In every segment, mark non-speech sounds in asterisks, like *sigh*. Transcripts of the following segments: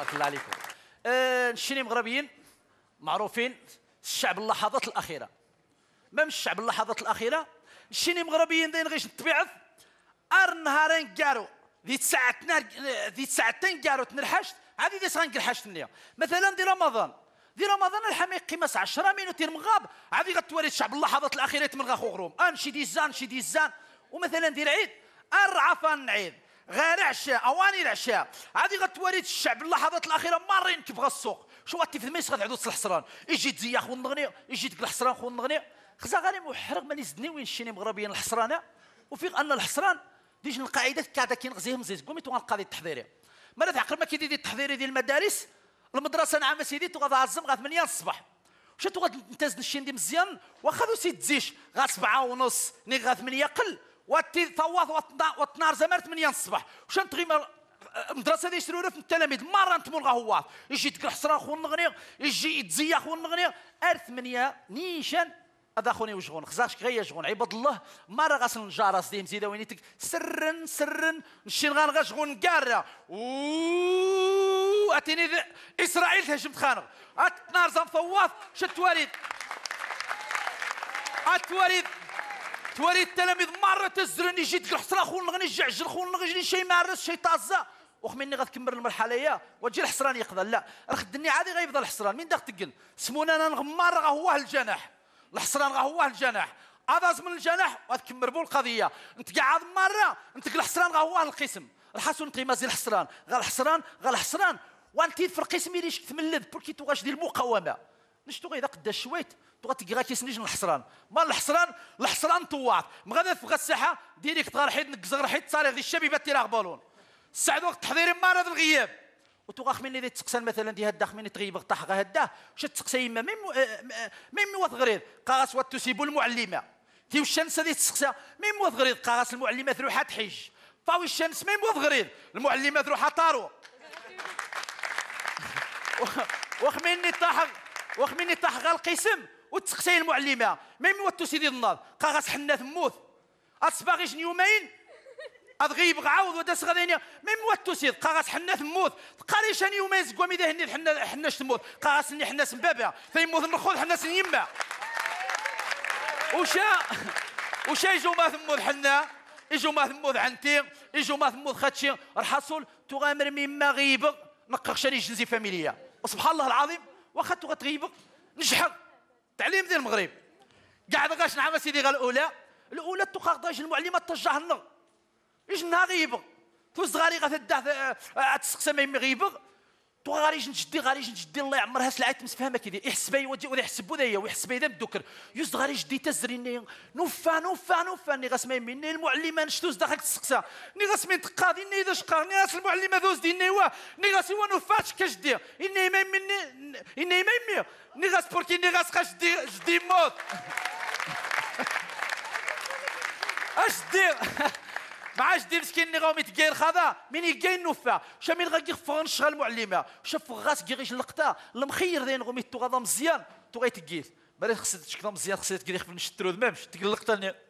بارك الله عليكم. آه الشيني مغربيين معروفين الشعب اللحظات الأخيرة. ما مش الشعب اللحظات الأخيرة؟ الشيني مغربيين داين غيش نتبعث ار نهارين كارو ذي ساعتنا ذي ساعتين كارو تنرحشت هذه دي سغنك حاجت مثلا دي رمضان. دي رمضان الحمي قيمة 10 مينوت مغاب هذه غتوري الشعب اللحظات الأخيرة تمرغا خو غروم امشي دي الزان شي دي الزان. ومثلا دير عيد الرعفان نعيد غير عشاء أواني العشاء. هذه غتوري الشعب اللحظات الأخيرة مارين كيف السوق شو في الميس غتعدو الحصران. يجي تزيا خو النغني يجي تقول الحصران خو النغني. خزا غالي محرق ماني زدني وين شيني مغربيين الحصرانه وفي أن الحصران ديج القاعدة كادا كينغزيهم زيز قومي تو القضية التحضيريه مرات عقل ما كيدير التحضيري ديال المدارس؟ المدرسة نعم سيدي تغاد عزم غا 8 الصباح. تغاد نتاز الشين دي مزيان؟ واخا ذو سيد زيش غا 7 ونص ني غا 8 قل. واتي ثواث واتنار زمر 8 الصباح واش تغيما المدرسة دي يشرو في التلاميذ مرة نتمون غا هو. يجي تقول حسرا خو النغني يجي يتزيا خو النغني. ار 8 نيشان. هذا خوني وشغون خزاش غيا شغون عباد الله ما راه غاسل نجارس ديم زيدا وينيتك سرن سرن. نشين غان غا شغون كارا أتيني إسرائيل تهجم تخانق. ات نار زام فواث شت وريد أت وريد توريد التلاميذ مرة تزرن يجي تقول حصرا خون نغني جعجل خون نغني شي مارس شي طازة. وخميني غتكمل المرحلة يا. وتجي الحصران يقضى. لا راه خدني عادي غيبدا الحصران من داك تقل. سمونا أنا نغمار راه هو الجناح. الحصران راه هو الجناح. هذا من الجناح وتكمل بو القضية. أنت قاعد مرة أنت الحصران راه هو القسم. الحسن قيمه زي الحصران غا الحصران غا الحصران وأنت في القسم يريش تملذ بوركي تغاش ديال المقاومة. نشتو غير قدا شويت تغا تلقى كيسنيج الحصران. ما الحصران الحصران طواط مغادا في الساحة ديريكت غير حيد نكزغ حيد صالح دي الشبيبة تيراغ بالون. السعد وقت تحضيري مارد الغياب. وتوغا خميني دي تسقسان مثلا دي هدا خميني تغيب طاح غا هدا. واش تسقسا يما ميم ميم وات غريض. قاغاس وات تسيبو المعلمة. تي الشمس دي تسقسا ميم وات غريض. قاغاس المعلمة تروح تحج فاوي الشمس ميم وات غريض. المعلمة تروح طارو *laughs* وخميني طاح وخميني طاح غا القسم وتسقسي المعلمة. ميم وات تسيدي الناض قاغاس حنا ثموت اصباغيش يومين اضغيب غعاود وداس غادينيا ميم موتو سيد. قاغاس حنا تموت قاريش اني يومين زكوامي ذا هني حنا حنا تموت قاغاس اني حنا سبابا فيموت نخوض حنا سنيما وشا وشا يجو ما ثموت حنا؟ يجو ما ثموت عنتي يجو ما ثموت خاتشي. رحصول تغامر مما غيب. نقخشاني جنزي فاميليا. وسبحان الله العظيم. واخا تغيب نجحق تعليم ديال المغرب. قاعد غاش نعم سيدي غا الأولى. الأولى تقاقضاش المعلمات تجاه النغ. إيش نها غيبغ تو صغاري غتدع تسقسى ما غيبغ تو غاري نجدي غاري نجدي الله يعمرها سلعة مسفهمه كذا يحسب اي ولا يحسب ذا ويحسب ذا بدوكر. يوز غاري جدي تزريني نوفا نوفا نوفا. ني غاسمي مني المعلمه نشتوز داخل تسقسى ني غاسمي تقاضي ني ذا شقا. ني غاس المعلمه ذوز ديني وا. ني غاس هو نوفاش كجدي إني ما مني إني ما مي ني غاس بوركي ني غاس خاش جدي جدي موت. *laughs* اش دير *laughs* ما عادش دير مسكين غاو متكاين خذا من يكاين نوفا شامين غاكي فغن شغال معلمة؟ شاف غاس كي غيش اللقطه المخير دين غومي تو غادا مزيان تو غيتكيس بلا خصك تشكل مزيان خصك تكري في نشترو ما مش تقول اللقطة *laughs*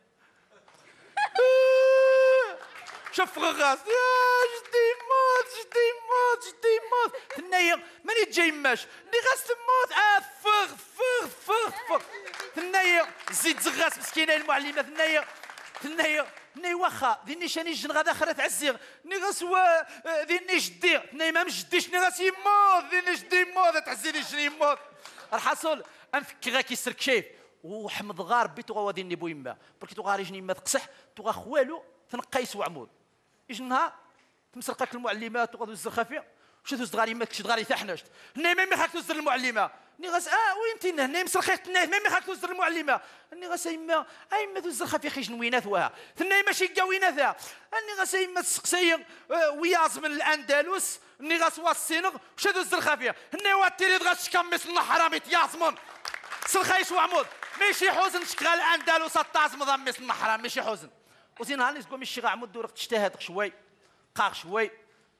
شاف غاس يا جدي موت جدي موت جدي موت ثنايا ماني جاي ماش اللي غاس تموت. آه فغ فغ فغ فغ. ثنايا زيد زغاس مسكينة المعلمة ثنايا. ثنايا. ني واخا ذي شاني جن غادا خرات عزيغ ني غسوا ذي جدي ني ما مجديش ني غاس يموت ذي جدي يموت تعزي لي شنو يموت. الحصول انفك غا يسرك كيف وحمد غار بيتو غوا ذي بو يما بركي تو غاري جني ما تقصح تو غا خوالو تنقيس وعمود. يجنها تمسرقك المعلمات وغادو الزخافية. واش دوز غاري ما كشي غاري تحنشت ني ما خاك توزر المعلمة. ني غاس آه وين تينا؟ ني مسرخيت ني ما خاك توزر المعلمة. ني غاس يما اي ما توزر خافي خيش نوينات وها ثني ماشي كاوينات ني غاس يما تسقسي آه، وياز من الأندلس. ني غاس واسينغ واش دوز الخافيه ني واتيري غاس كمس حرامي ياسمون سرخيش وعمود ماشي حزن شكال الأندلس الطاز مضمس النحرام ماشي حزن وزين هاني تقول ماشي غامود دورك تجتهد شوي قاق شوي.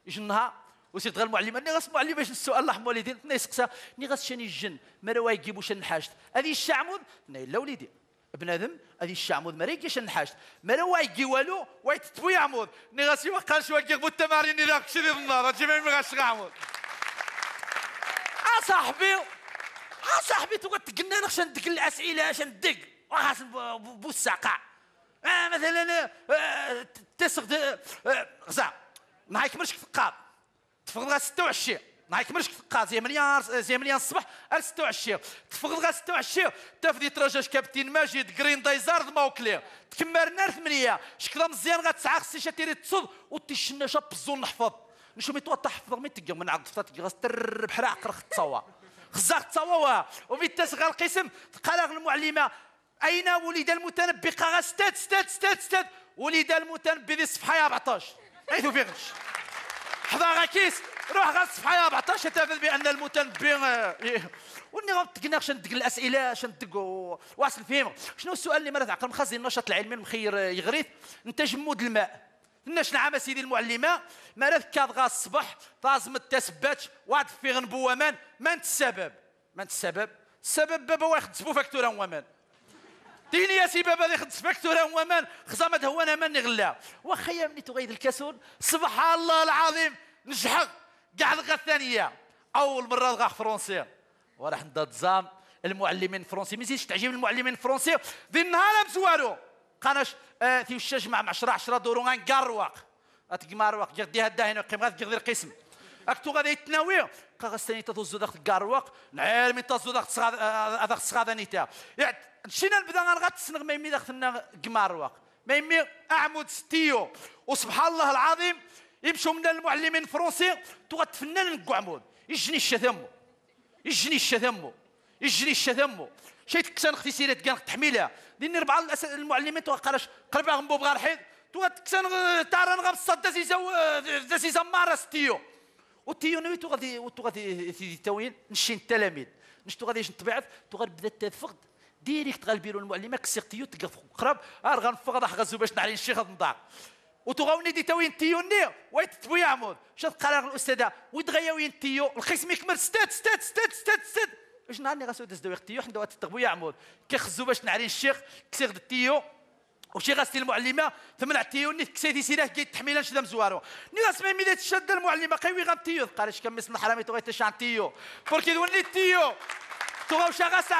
يجنها وسيد غير المعلم. أني غاس معلم باش السؤال الله والدين ني سقسا ني غاس شاني الجن. ما راه يجيبوا شن حاجت هذه الشعمود؟ ني لا وليدي. بنادم هذه الشعمود ما راه شن حاجت ما راه يجي والو؟ ويتتبوي عمود. ني غاس يوقع شوية يجيبوا التمارين اللي راك شري النار. تجي ما غاش عمود اصاحبي اصاحبي تو تقلنا نخشى ندق الأسئلة اش ندق؟ وخاص بوساقع آه مثلا آه آه غزا ما يكملش الثقاب تفضل 26 ما يكملش الثقاب زي مليار زي مليار الصباح 26 تفضل 26 تفدي ترجاش كابتن ماجد جرين دايزارد ماوكلي تكمرنا 8 شكرا مزيان غتسعى. خصي شاتيري تصد وتيشنا شاب الزون نحفظ. نشوف ميتو تحفظ مي تلقى من عقد فتات غاس تر بحرا عقر تصوا خزاق تصوا وبيت تسغى القسم. قال المعلمة. أين ولد المتنبي؟ قال ستات ستات ستات ستات. ولد المتنبي ذي الصفحه 14 عيثو فيغش حضا غاكيس روح غا الصفحه 14 تفهم بأن المتنبي وني غنتقنا شن ندق الأسئلة شن ندق واصل فيهم. شنو السؤال اللي مرات عقل مخزن النشاط العلمي مخير يغريث؟ جمود الماء. الناس نعم سيدي المعلمة؟ مرات كاد غا الصبح طازم التسبات وعد في غنبوة من من السبب؟ من السبب؟ السبب بابا واحد تسبو فاكتورا ومان يا سي بابا خد فاكتورا ومان خزامة هو أنا ماني غلا. واخا يا مني تغيد الكسول سبحان الله العظيم نجحق كاع الثانية. أول مرة الغا فرونسي وراح نداد زام المعلمين الفرنسي. ما يزيدش تعجب المعلمين الفرنسي. ذي النهار مسوالو قناش آه في الشاش مع 10 10 دورو غان كارواق اتكمارواق جدي هدا هنا قيم غادي غير قسم أكتو غادي يتناوي. قاغستاني تزو داخل كارواق نعلم انت تزو داخل هذاك الصغاده نيتا شينا نبدا غنغتسنغ ما يمي داخلنا كمارواق ما يمي اعمد ستيو. وسبحان الله العظيم يمشوا من المعلمين الفرنسي تغتفنن نكو يجني الشثمو يجني الشثمو يجري الشثمو شي تكسان أختي سيرات كان تحميلها ديني ربعة المعلمين قرب غنبو بغا الحيط تو تكسان تاران غمصة دازيزا دازيزا مارا ستيو. وتيو نوي تو غادي تو غادي تاوين. نشي التلاميذ نش تو غادي نطبيعت تو غادي بدا تفقد ديريكت غالبيرو المعلمة كسير تيو تلقى قرب. ار غنفقد غزو باش نعري الشيخ نضاع وتغاوني دي تاوين تيو ني ويت تبوي عمود. شوف قرار الأستاذة. ويتغياوين تيو. الخصم يكمل ستات ستات ستات ستات ستات. واش نهار غاسو دز دوي تيو؟ حنا تغبو عمود. كيخزو باش نعري الشيخ. كسير التيو وشي غاسي المعلمة. ثمن تيو ني كسيدي سيراه كي تحميلا شدا مزوارو ني غاس مي ميدات شد المعلمة. قوي غام تيو. قالش كم اسم الحرامي تو تشان تيو. بوركي دوني تيو. تو غاوشا غاس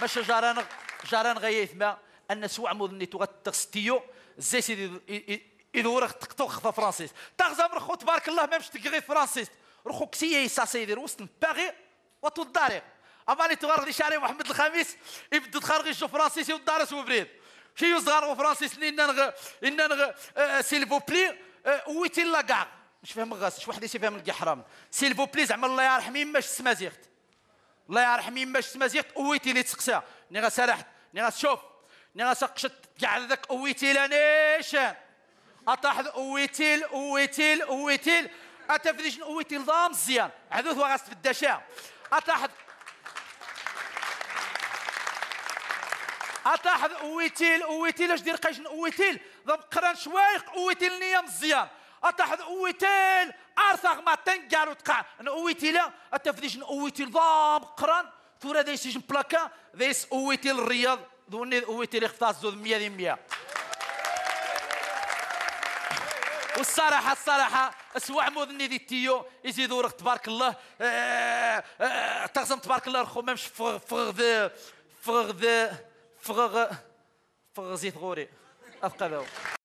باش جاران جاران غيث ما أن سوى عمود ني تو تيو زي سيدي يدور تقطوخ في فرانسيس. تغزا رخو تبارك الله ما مش تقري فرانسيس. رخو كسية ساسيدي وسط باغي وطو الداري اماني تغرغ شاري محمد الخميس يبدو تخرج شو فرانسيس ودارس وبريد شي صغار وفرانسيس نغ نغ آه سيلفو بلي آه ويتي لا كاع مش فاهم غاس شي واحد يفهم لك حرام سيلفو بلي زعما الله يرحم يماش سمازيغت. الله يرحم يماش سمازيغت ويتي لي تسقسا ني غا ني غا شوف ني غا سقشت كاع ذاك ويتي لانيشان اطاح اويتيل اويتيل اويتيل اتفريش اويتيل ضام مزيان. عدوث وغاست في الدشا أطاح أطاح اويتيل اويتيل أش دير قيش اويتيل ضم قران شوايق اويتيل نيا مزيان. اطاح اويتيل ارثغ ما تنقال وتقع اويتيل اتفريش اويتيل ضام قران. ثورة ديس بلاكا ديس اويتيل الرياض. دوني اويتيل اختصاص زود 100 100 والصراحة الصراحة اسوع مودني دي تيو. يزيدوا رخ تبارك الله. آه، آه، تغزم تبارك الله رخو. مامش فغ فغ فغ فغ فغ زيت غوري. افقا